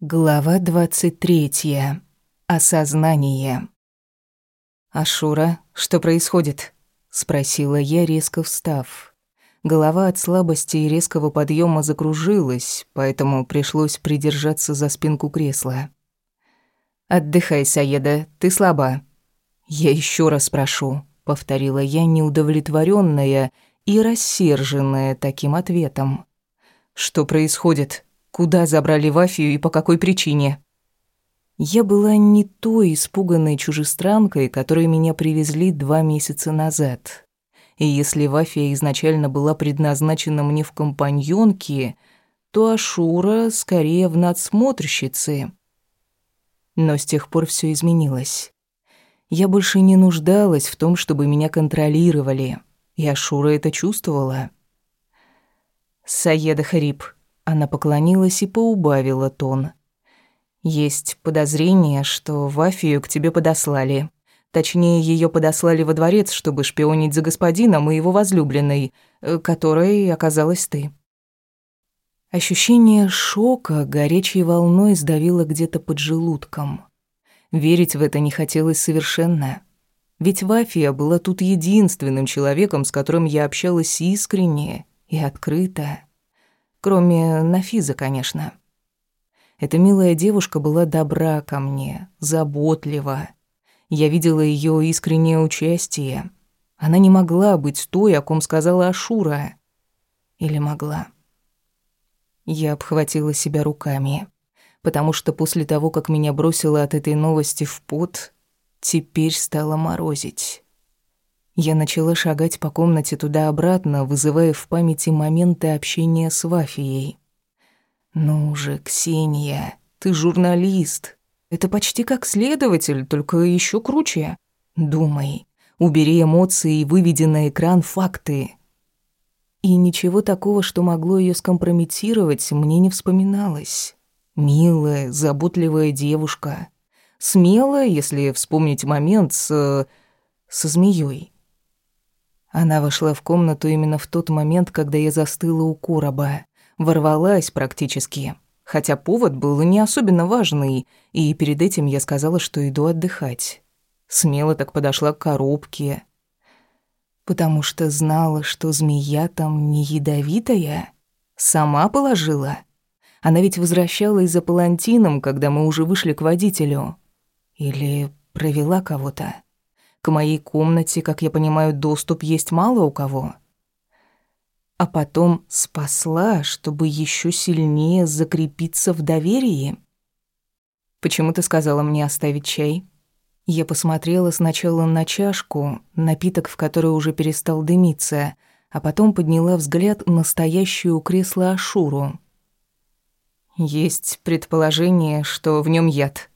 Глава 23. Осознание. «Ашура, что происходит?» — спросила я, резко встав. Голова от слабости и резкого подъема закружилась, поэтому пришлось придержаться за спинку кресла. «Отдыхай, Саеда, ты слаба». «Я еще раз прошу», — повторила я, неудовлетворенная и рассерженная таким ответом. «Что происходит?» Куда забрали Вафию и по какой причине? Я была не той испуганной чужестранкой, которой меня привезли два месяца назад. И если Вафия изначально была предназначена мне в компаньонке, то Ашура скорее в надсмотрщице. Но с тех пор все изменилось. Я больше не нуждалась в том, чтобы меня контролировали, и Ашура это чувствовала. «Саеда Хариб», она поклонилась и поубавила тон. «Есть подозрение, что Вафию к тебе подослали. Точнее, ее подослали во дворец, чтобы шпионить за господином и его возлюбленной, э, которой оказалась ты». Ощущение шока горячей волной сдавило где-то под желудком. Верить в это не хотелось совершенно. Ведь Вафия была тут единственным человеком, с которым я общалась искренне и открыто. Кроме Нафиза, конечно. Эта милая девушка была добра ко мне, заботлива. Я видела ее искреннее участие. Она не могла быть той, о ком сказала Ашура. Или могла? Я обхватила себя руками, потому что после того, как меня бросило от этой новости в пот, теперь стало морозить. Я начала шагать по комнате туда-обратно, вызывая в памяти моменты общения с Вафией. «Ну же, Ксения, ты журналист. Это почти как следователь, только еще круче. Думай, убери эмоции и выведи на экран факты». И ничего такого, что могло ее скомпрометировать, мне не вспоминалось. Милая, заботливая девушка. Смелая, если вспомнить момент с... со змеей. Она вошла в комнату именно в тот момент, когда я застыла у короба. Ворвалась практически. Хотя повод был не особенно важный, и перед этим я сказала, что иду отдыхать. Смело так подошла к коробке. Потому что знала, что змея там не ядовитая. Сама положила. Она ведь возвращалась за палантином, когда мы уже вышли к водителю. Или провела кого-то. К моей комнате, как я понимаю, доступ есть мало у кого. А потом спасла, чтобы еще сильнее закрепиться в доверии. Почему ты сказала мне оставить чай? Я посмотрела сначала на чашку, напиток в которой уже перестал дымиться, а потом подняла взгляд на стоящую у кресла Ашуру. Есть предположение, что в нем яд.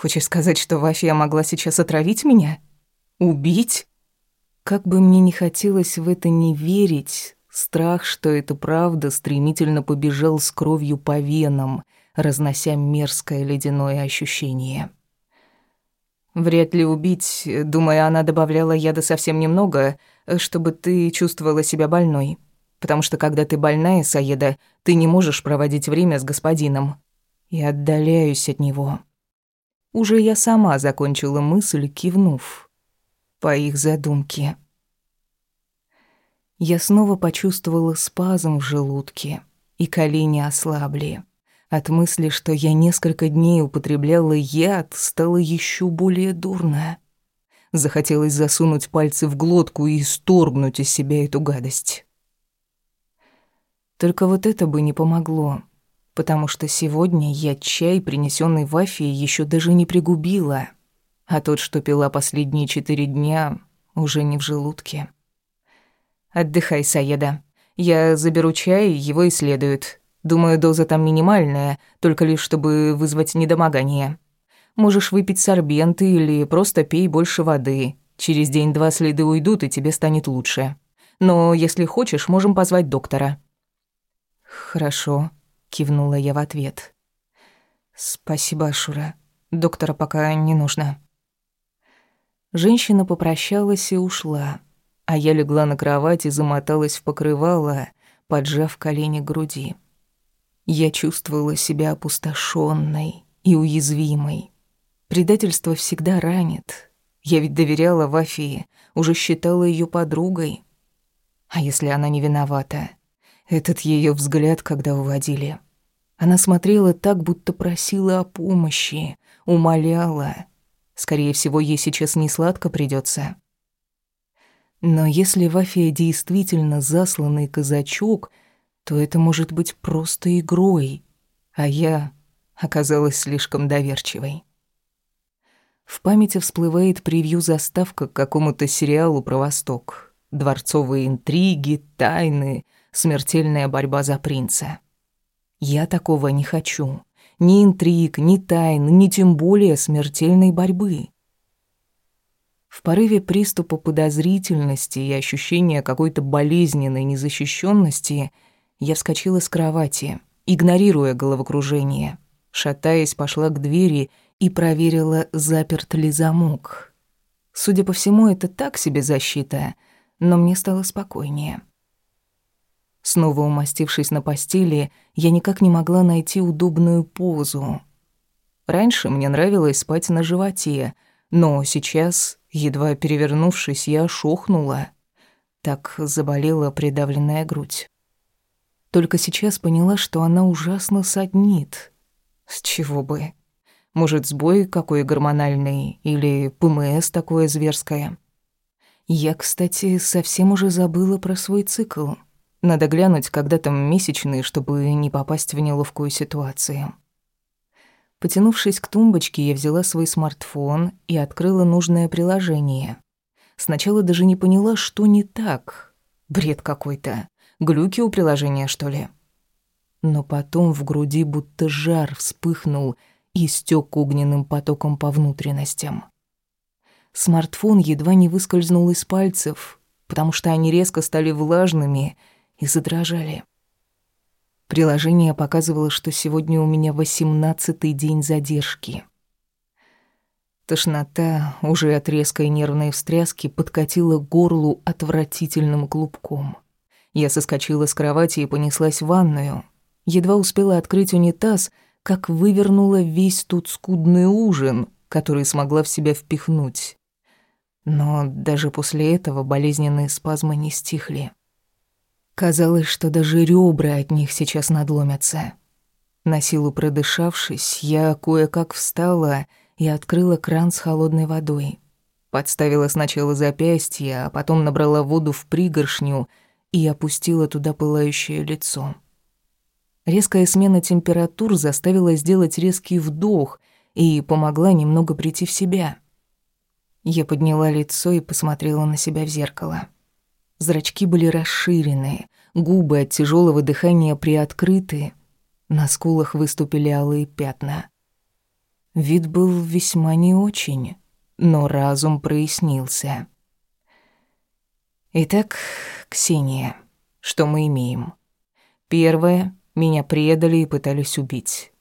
Хочешь сказать, что Вафия могла сейчас отравить меня? Убить? Как бы мне не хотелось в это не верить, страх, что это правда, стремительно побежал с кровью по венам, разнося мерзкое ледяное ощущение. Вряд ли убить, думая, она добавляла яда совсем немного, чтобы ты чувствовала себя больной. Потому что когда ты больная, Саеда, ты не можешь проводить время с господином. И отдаляюсь от него. Уже я сама закончила мысль, кивнув по их задумке. Я снова почувствовала спазм в желудке, и колени ослабли. От мысли, что я несколько дней употребляла яд, стало еще более дурно. Захотелось засунуть пальцы в глотку и исторгнуть из себя эту гадость. Только вот это бы не помогло, потому что сегодня я чай, принесенный Вафией, еще даже не пригубила — а тот, что пила последние четыре дня, уже не в желудке. «Отдыхай, Саеда. Я заберу чай, его исследуют. Думаю, доза там минимальная, только лишь чтобы вызвать недомогание. Можешь выпить сорбенты или просто пей больше воды. Через день-два следы уйдут, и тебе станет лучше. Но если хочешь, можем позвать доктора». «Хорошо», — кивнула я в ответ. «Спасибо, Шура. Доктора пока не нужно». Женщина попрощалась и ушла, а я легла на кровать и замоталась в покрывало, поджав колени к груди. Я чувствовала себя опустошенной и уязвимой. Предательство всегда ранит. Я ведь доверяла Вафии, уже считала ее подругой. А если она не виновата? Этот ее взгляд, когда уводили. Она смотрела так, будто просила о помощи, умоляла. Скорее всего, ей сейчас не сладко придется. Но если Вафия действительно засланный казачок, то это может быть просто игрой, а я оказалась слишком доверчивой. В памяти всплывает превью-заставка к какому-то сериалу про Восток. Дворцовые интриги, тайны, смертельная борьба за принца. Я такого не хочу. Ни интриг, ни тайн, ни тем более смертельной борьбы. В порыве приступа подозрительности и ощущения какой-то болезненной незащищенности я вскочила с кровати, игнорируя головокружение. Шатаясь, пошла к двери и проверила, заперт ли замок. Судя по всему, это так себе защита, но мне стало спокойнее. Снова умастившись на постели, я никак не могла найти удобную позу. Раньше мне нравилось спать на животе, но сейчас, едва перевернувшись, я шохнула. Так заболела придавленная грудь. Только сейчас поняла, что она ужасно саднит. С чего бы? Может, сбой какой гормональный или ПМС такое зверское? Я, кстати, совсем уже забыла про свой цикл. Надо глянуть, когда там месячные, чтобы не попасть в неловкую ситуацию. Потянувшись к тумбочке, я взяла свой смартфон и открыла нужное приложение. Сначала даже не поняла, что не так. Бред какой-то. Глюки у приложения, что ли? Но потом в груди будто жар вспыхнул и стёк огненным потоком по внутренностям. Смартфон едва не выскользнул из пальцев, потому что они резко стали влажными — и задрожали. Приложение показывало, что сегодня у меня восемнадцатый день задержки. Тошнота, уже от резкой нервной встряски, подкатила горлу отвратительным клубком. Я соскочила с кровати и понеслась в ванную. Едва успела открыть унитаз, как вывернула весь тут скудный ужин, который смогла в себя впихнуть. Но даже после этого болезненные спазмы не стихли. Казалось, что даже ребра от них сейчас надломятся. На силу продышавшись, я кое-как встала и открыла кран с холодной водой. Подставила сначала запястье, а потом набрала воду в пригоршню и опустила туда пылающее лицо. Резкая смена температур заставила сделать резкий вдох и помогла немного прийти в себя. Я подняла лицо и посмотрела на себя в зеркало. Зрачки были расширены, губы от тяжелого дыхания приоткрыты, на скулах выступили алые пятна. Вид был весьма не очень, но разум прояснился. Итак, Ксения, что мы имеем? Первое, меня предали и пытались убить.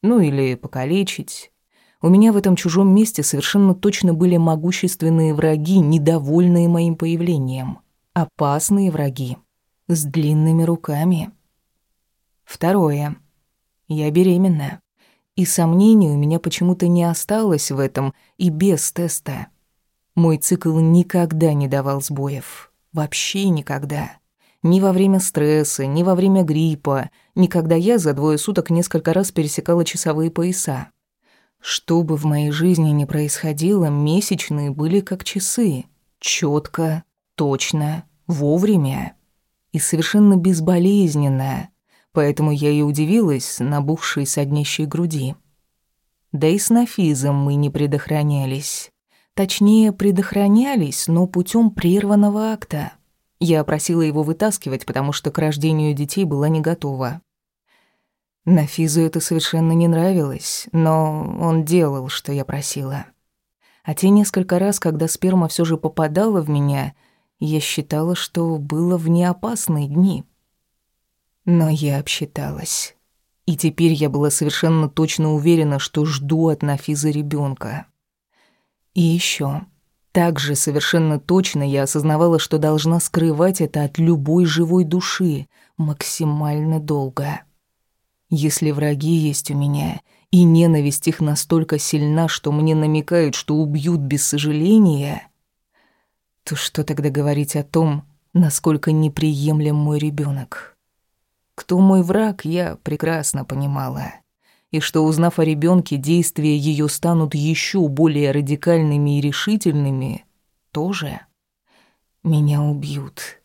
Ну или покалечить. У меня в этом чужом месте совершенно точно были могущественные враги, недовольные моим появлением опасные враги с длинными руками. Второе. Я беременна. И сомнений у меня почему-то не осталось в этом и без теста. Мой цикл никогда не давал сбоев. Вообще никогда. Ни во время стресса, ни во время гриппа, ни когда я за двое суток несколько раз пересекала часовые пояса. Что бы в моей жизни ни происходило, месячные были как часы. Четко, точно, вовремя и совершенно безболезненно, поэтому я и удивилась набухшей соднящей груди. Да и с нафизом мы не предохранялись. Точнее, предохранялись, но путем прерванного акта. Я просила его вытаскивать, потому что к рождению детей была не готова. Нафизу это совершенно не нравилось, но он делал, что я просила. А те несколько раз, когда сперма все же попадала в меня, я считала, что было в неопасные дни. Но я обсчиталась. И теперь я была совершенно точно уверена, что жду от Нафиза ребенка. И еще, также совершенно точно я осознавала, что должна скрывать это от любой живой души максимально долго. Если враги есть у меня, и ненависть их настолько сильна, что мне намекают, что убьют без сожаления, то что тогда говорить о том, насколько неприемлем мой ребенок? Кто мой враг, я прекрасно понимала. И что, узнав о ребенке, действия ее станут еще более радикальными и решительными, тоже меня убьют.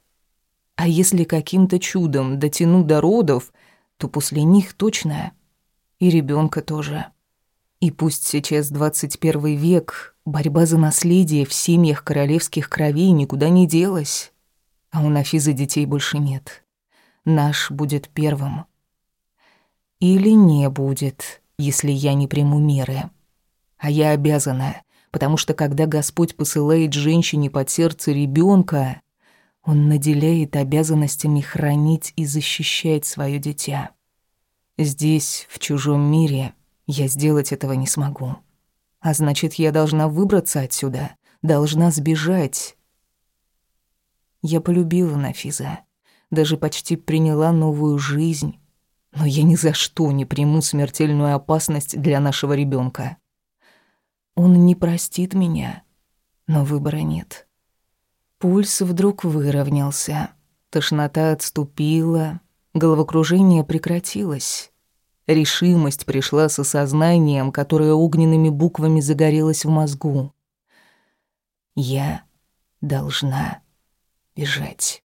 А если каким-то чудом дотяну до родов, то после них точно и ребенка тоже. И пусть сейчас 21 век, борьба за наследие в семьях королевских кровей никуда не делась, а у Нафизы детей больше нет. Наш будет первым. Или не будет, если я не приму меры. А я обязана, потому что когда Господь посылает женщине под сердце ребенка, Он наделяет обязанностями хранить и защищать свое дитя. Здесь, в чужом мире, я сделать этого не смогу. А значит, я должна выбраться отсюда, должна сбежать. Я полюбила Нафиза, даже почти приняла новую жизнь, но я ни за что не приму смертельную опасность для нашего ребенка. Он не простит меня, но выбора нет. Пульс вдруг выровнялся, тошнота отступила, головокружение прекратилось. Решимость пришла с осознанием, которое огненными буквами загорелось в мозгу. Я должна бежать.